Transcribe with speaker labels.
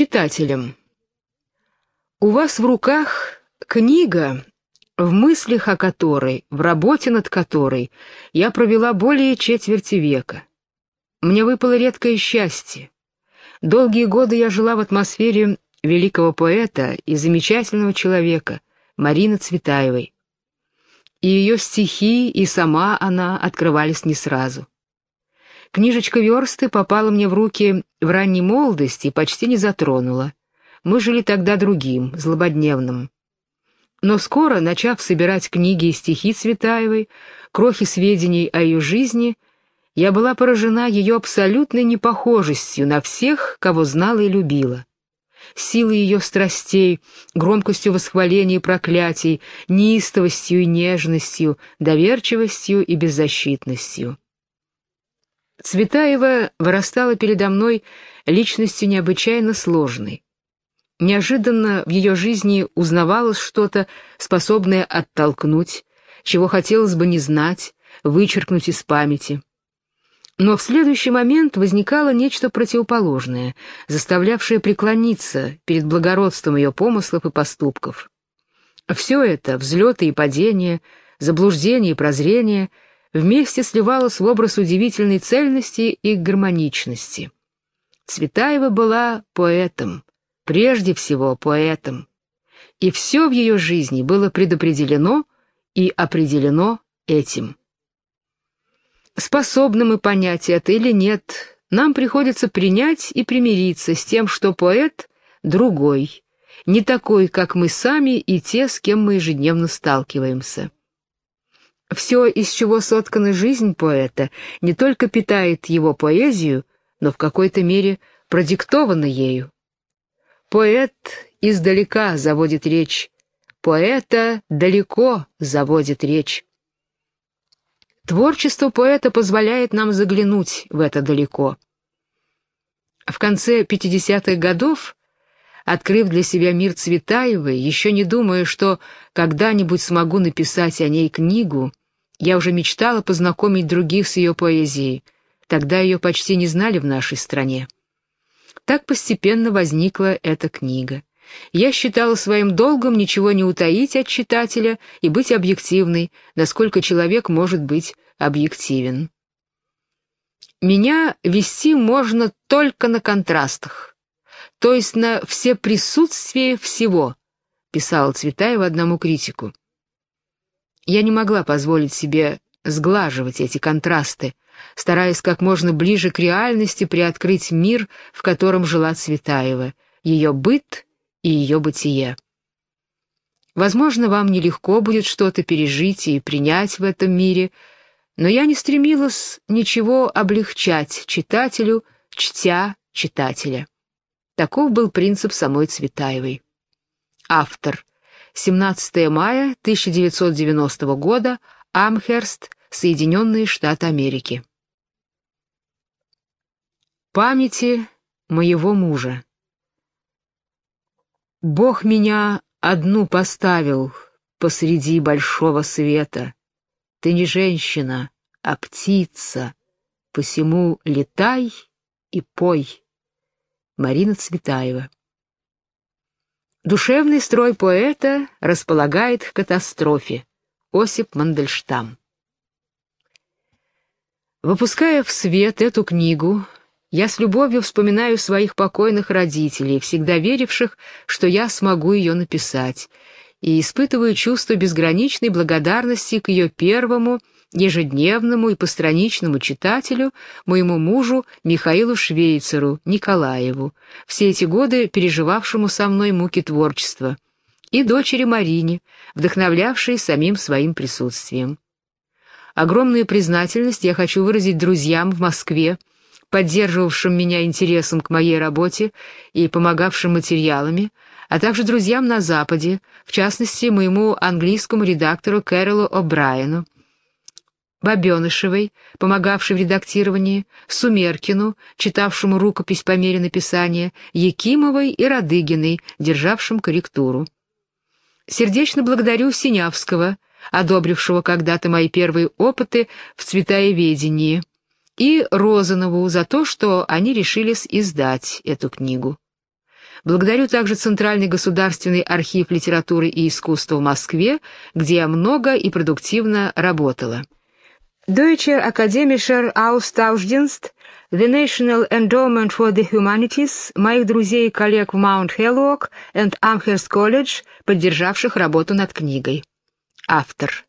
Speaker 1: Читателям. У вас в руках книга, в мыслях о которой, в работе над которой я провела более четверти века. Мне выпало редкое счастье. Долгие годы я жила в атмосфере великого поэта и замечательного человека Марины Цветаевой. И ее стихи, и сама она открывались не сразу. Книжечка версты попала мне в руки в ранней молодости и почти не затронула. Мы жили тогда другим, злободневным. Но скоро, начав собирать книги и стихи Цветаевой, крохи сведений о ее жизни, я была поражена ее абсолютной непохожестью на всех, кого знала и любила. Силой ее страстей, громкостью восхваления и проклятий, неистовостью и нежностью, доверчивостью и беззащитностью. Цветаева вырастала передо мной личностью необычайно сложной. Неожиданно в ее жизни узнавалось что-то, способное оттолкнуть, чего хотелось бы не знать, вычеркнуть из памяти. Но в следующий момент возникало нечто противоположное, заставлявшее преклониться перед благородством ее помыслов и поступков. Все это, взлеты и падения, заблуждения и прозрения, вместе сливалось в образ удивительной цельности и гармоничности. Цветаева была поэтом, прежде всего поэтом. И все в ее жизни было предопределено и определено этим. Способны мы понять это или нет, нам приходится принять и примириться с тем, что поэт другой, не такой, как мы сами и те, с кем мы ежедневно сталкиваемся. Все, из чего соткана жизнь поэта, не только питает его поэзию, но в какой-то мере продиктовано ею. Поэт издалека заводит речь, поэта далеко заводит речь. Творчество поэта позволяет нам заглянуть в это далеко. В конце 50-х годов, открыв для себя мир Цветаевой, еще не думая, что когда-нибудь смогу написать о ней книгу, я уже мечтала познакомить других с ее поэзией. Тогда ее почти не знали в нашей стране. Так постепенно возникла эта книга. Я считала своим долгом ничего не утаить от читателя и быть объективной, насколько человек может быть объективен. Меня вести можно только на контрастах, то есть на все присутствие всего, писала Цветаева одному критику. Я не могла позволить себе сглаживать эти контрасты, стараясь как можно ближе к реальности приоткрыть мир, в котором жила Цветаева, ее быт и ее бытие. Возможно, вам нелегко будет что-то пережить и принять в этом мире, но я не стремилась ничего облегчать читателю, чтя читателя. Таков был принцип самой Цветаевой. Автор. 17 мая 1990 года. Амхерст, Соединенные Штаты Америки памяти моего мужа. Бог меня одну поставил посреди большого света. Ты не женщина, а птица, посему летай и пой. Марина Цветаева Душевный строй поэта располагает к катастрофе. Осип Мандельштам Выпуская в свет эту книгу, я с любовью вспоминаю своих покойных родителей, всегда веривших, что я смогу ее написать, и испытываю чувство безграничной благодарности к ее первому, ежедневному и постраничному читателю, моему мужу Михаилу Швейцеру, Николаеву, все эти годы переживавшему со мной муки творчества, и дочери Марине, вдохновлявшей самим своим присутствием. Огромную признательность я хочу выразить друзьям в Москве, поддерживавшим меня интересом к моей работе и помогавшим материалами, а также друзьям на Западе, в частности, моему английскому редактору Кэролу О'Брайену, Бабенышевой, помогавшей в редактировании, Сумеркину, читавшему рукопись по мере написания, Якимовой и Радыгиной, державшим корректуру. Сердечно благодарю Синявского, одобрившего когда-то мои первые опыты в цветаеведении, и Розанову за то, что они решились издать эту книгу. Благодарю также Центральный государственный архив литературы и искусства в Москве, где я много и продуктивно работала. Deutsche Akademischer Austauschdienst, The National Endowment for the Humanities, моих друзей и коллег в Маунт Хеллоук и Амхерст Колледж, поддержавших работу над книгой. Автор.